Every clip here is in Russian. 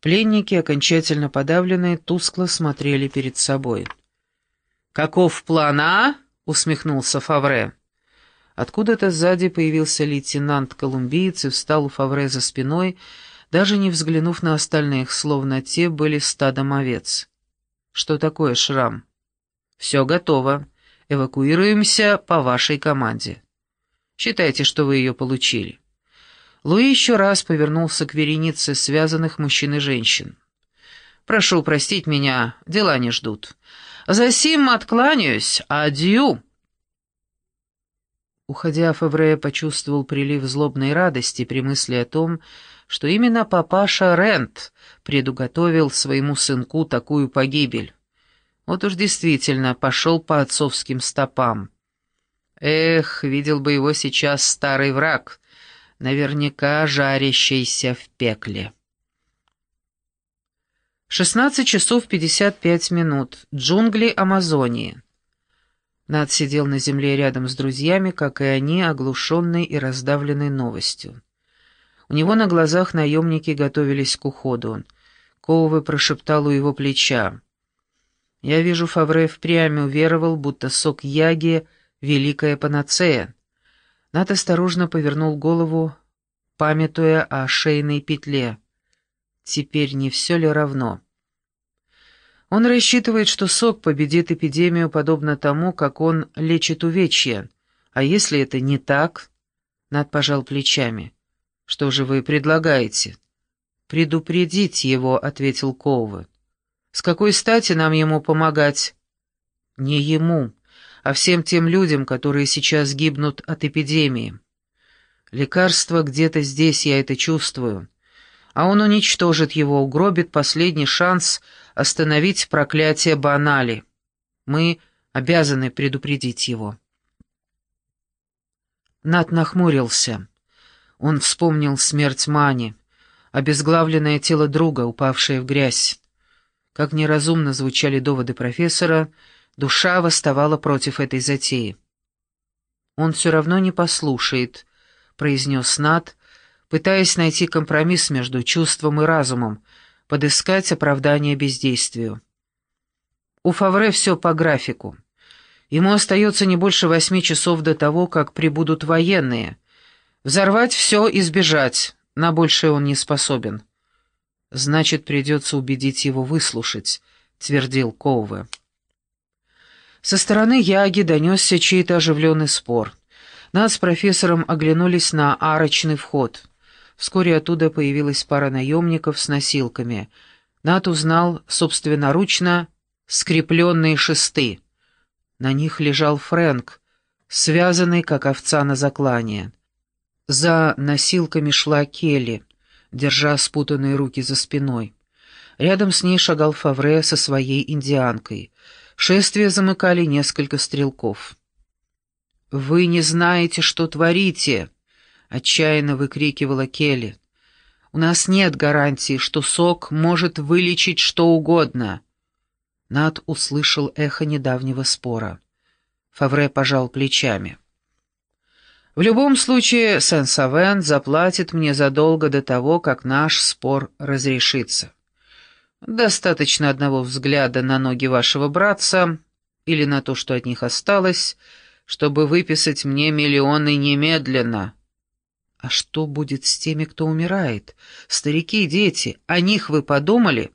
Пленники, окончательно подавленные, тускло смотрели перед собой. «Каков план, а?» — усмехнулся Фавре. Откуда-то сзади появился лейтенант-колумбиец и встал у Фавре за спиной, даже не взглянув на остальных, словно те были стадом овец. «Что такое шрам?» «Все готово. Эвакуируемся по вашей команде. Считайте, что вы ее получили». Луи еще раз повернулся к веренице связанных мужчин и женщин. «Прошу простить меня, дела не ждут. Засим откланяюсь. Адью!» Уходя, Февре почувствовал прилив злобной радости при мысли о том, что именно папаша Рент предуготовил своему сынку такую погибель. Вот уж действительно пошел по отцовским стопам. Эх, видел бы его сейчас старый враг, наверняка жарящийся в пекле. 16 часов 55 минут. Джунгли Амазонии. Над сидел на земле рядом с друзьями, как и они, оглушенный и раздавленный новостью. У него на глазах наемники готовились к уходу. Коувы прошептал у его плеча. «Я вижу, Фавре впрямь уверовал, будто сок яги — великая панацея». Над осторожно повернул голову, памятуя о шейной петле. Теперь не все ли равно? Он рассчитывает, что сок победит эпидемию подобно тому, как он лечит увечья. А если это не так? Над пожал плечами. Что же вы предлагаете? Предупредить его, ответил Коува. С какой стати нам ему помогать? Не ему а всем тем людям, которые сейчас гибнут от эпидемии. Лекарство где-то здесь, я это чувствую. А он уничтожит его, угробит последний шанс остановить проклятие Банали. Мы обязаны предупредить его. Нат нахмурился. Он вспомнил смерть Мани, обезглавленное тело друга, упавшее в грязь. Как неразумно звучали доводы профессора — Душа восставала против этой затеи. «Он все равно не послушает», — произнес Над, пытаясь найти компромисс между чувством и разумом, подыскать оправдание бездействию. У Фавре все по графику. Ему остается не больше восьми часов до того, как прибудут военные. Взорвать все и сбежать, на большее он не способен. «Значит, придется убедить его выслушать», — твердил Коуве. Со стороны Яги донесся чей-то оживленный спор. Нас с профессором оглянулись на арочный вход. Вскоре оттуда появилась пара наемников с носилками. Нат узнал собственноручно скрепленные шесты. На них лежал Фрэнк, связанный, как овца на заклание. За носилками шла Келли, держа спутанные руки за спиной. Рядом с ней шагал Фавре со своей индианкой — Шествие замыкали несколько стрелков. «Вы не знаете, что творите!» — отчаянно выкрикивала Келли. «У нас нет гарантии, что сок может вылечить что угодно». Над услышал эхо недавнего спора. Фавре пожал плечами. «В любом случае, Сен-Савен заплатит мне задолго до того, как наш спор разрешится». Достаточно одного взгляда на ноги вашего братца или на то, что от них осталось, чтобы выписать мне миллионы немедленно. А что будет с теми, кто умирает? Старики и дети, о них вы подумали?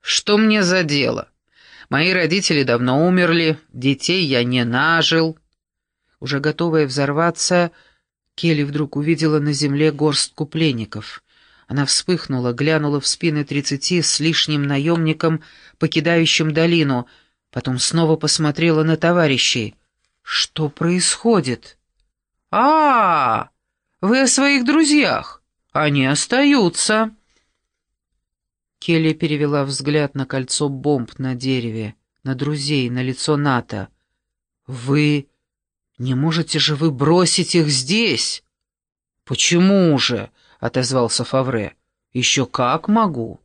Что мне за дело? Мои родители давно умерли, детей я не нажил. Уже готовая взорваться, Келли вдруг увидела на земле горстку пленников — она вспыхнула, глянула в спины тридцати с лишним наемникам, покидающим долину, потом снова посмотрела на товарищей. «Что происходит?» а, -а, -а Вы о своих друзьях! Они остаются!» Келли перевела взгляд на кольцо бомб на дереве, на друзей, на лицо НАТО. «Вы... не можете же вы бросить их здесь?» «Почему же?» — отозвался Фавре. «Еще как могу!»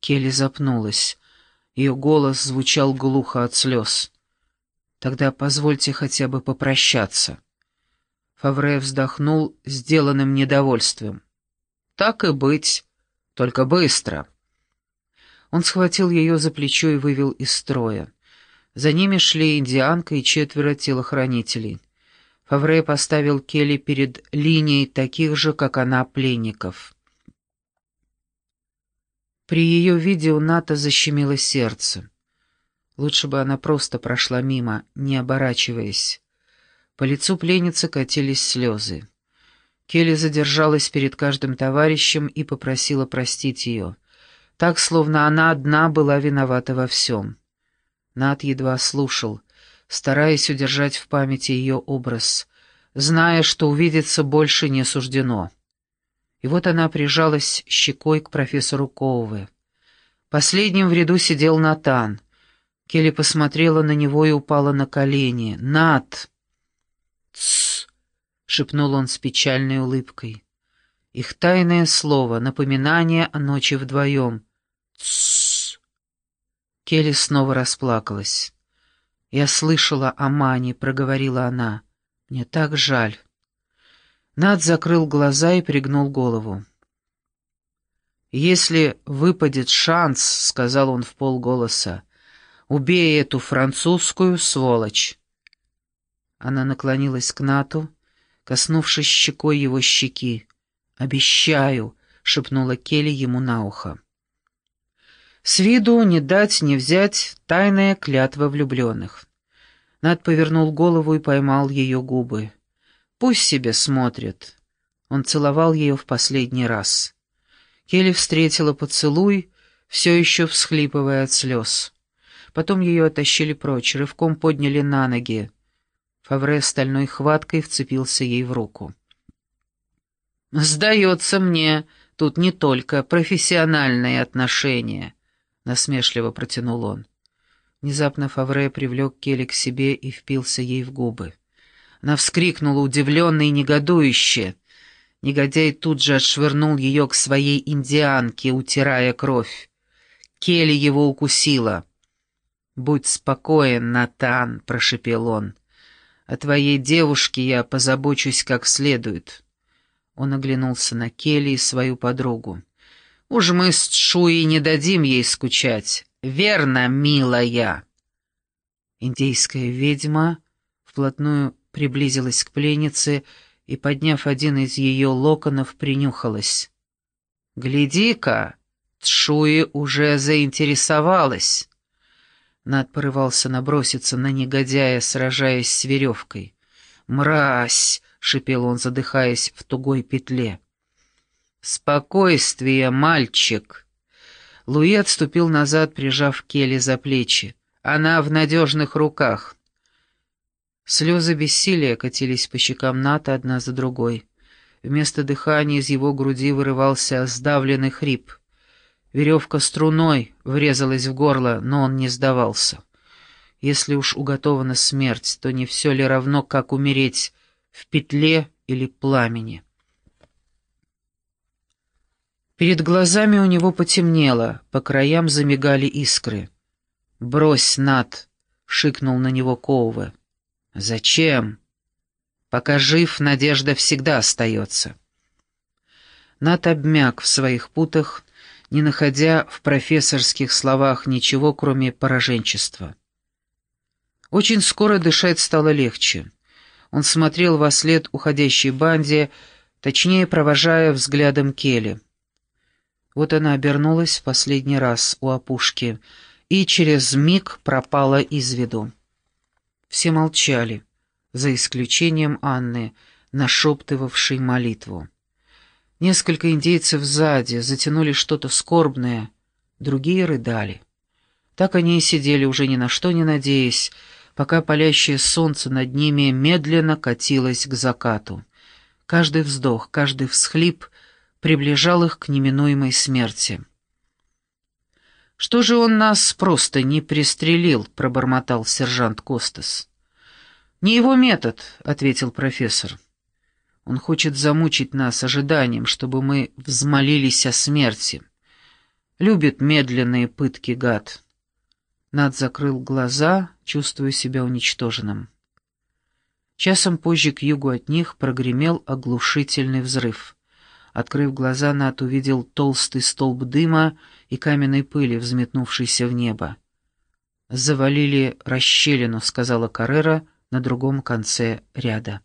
Келли запнулась. Ее голос звучал глухо от слез. «Тогда позвольте хотя бы попрощаться». Фавре вздохнул сделанным недовольством. «Так и быть. Только быстро!» Он схватил ее за плечо и вывел из строя. За ними шли индианка и четверо телохранителей. Фавре поставил Келли перед линией таких же, как она, пленников. При ее виде у Ната защемило сердце. Лучше бы она просто прошла мимо, не оборачиваясь. По лицу пленницы катились слезы. Келли задержалась перед каждым товарищем и попросила простить ее. Так, словно она одна была виновата во всем. Нат едва слушал — стараясь удержать в памяти ее образ, зная, что увидеться больше не суждено. И вот она прижалась щекой к профессору Коуве. Последним в ряду сидел Натан. Келли посмотрела на него и упала на колени. «Нат!» «Тссс!» — шепнул он с печальной улыбкой. Их тайное слово, напоминание о ночи вдвоем. «Тссс!» Келли снова расплакалась. «Я слышала о Мане», — проговорила она. «Мне так жаль». Над закрыл глаза и пригнул голову. «Если выпадет шанс», — сказал он в полголоса, — «убей эту французскую сволочь». Она наклонилась к Нату, коснувшись щекой его щеки. «Обещаю», — шепнула Келли ему на ухо. С виду не дать, не взять тайная клятва влюбленных. Над повернул голову и поймал ее губы. «Пусть себе смотрит». Он целовал ее в последний раз. Келли встретила поцелуй, все еще всхлипывая от слез. Потом ее оттащили прочь, рывком подняли на ноги. Фавре стальной хваткой вцепился ей в руку. «Сдается мне, тут не только профессиональные отношения» насмешливо протянул он. Внезапно Фавре привлек Келли к себе и впился ей в губы. Она вскрикнула удивленно и негодующе. Негодяй тут же отшвырнул ее к своей индианке, утирая кровь. Келли его укусила. «Будь спокоен, Натан», — прошепел он. «О твоей девушке я позабочусь как следует». Он оглянулся на Келли и свою подругу. Уж мы с Чуей не дадим ей скучать. Верно, милая?» Индейская ведьма вплотную приблизилась к пленнице и, подняв один из ее локонов, принюхалась. «Гляди-ка, Тшуи уже заинтересовалась!» Над порывался наброситься на негодяя, сражаясь с веревкой. «Мразь!» — шипел он, задыхаясь в тугой петле. «Спокойствие, мальчик!» Луи отступил назад, прижав Келли за плечи. «Она в надежных руках!» Слезы бессилия катились по щекам Ната одна за другой. Вместо дыхания из его груди вырывался сдавленный хрип. Веревка струной врезалась в горло, но он не сдавался. Если уж уготована смерть, то не все ли равно, как умереть в петле или пламени? Перед глазами у него потемнело, по краям замигали искры. «Брось, Над!» — шикнул на него Коуве. «Зачем?» «Пока жив, надежда всегда остается». Над обмяк в своих путах, не находя в профессорских словах ничего, кроме пораженчества. Очень скоро дышать стало легче. Он смотрел во след уходящей банде, точнее, провожая взглядом Келли. Вот она обернулась в последний раз у опушки и через миг пропала из виду. Все молчали, за исключением Анны, нашептывавшей молитву. Несколько индейцев сзади затянули что-то скорбное, другие рыдали. Так они и сидели, уже ни на что не надеясь, пока палящее солнце над ними медленно катилось к закату. Каждый вздох, каждый всхлип — приближал их к неминуемой смерти. «Что же он нас просто не пристрелил?» — пробормотал сержант Костас. «Не его метод», — ответил профессор. «Он хочет замучить нас ожиданием, чтобы мы взмолились о смерти. Любит медленные пытки, гад». Над закрыл глаза, чувствуя себя уничтоженным. Часом позже к югу от них прогремел оглушительный взрыв — Открыв глаза, Нат увидел толстый столб дыма и каменной пыли, взметнувшийся в небо. «Завалили расщелину», — сказала Каррера на другом конце ряда.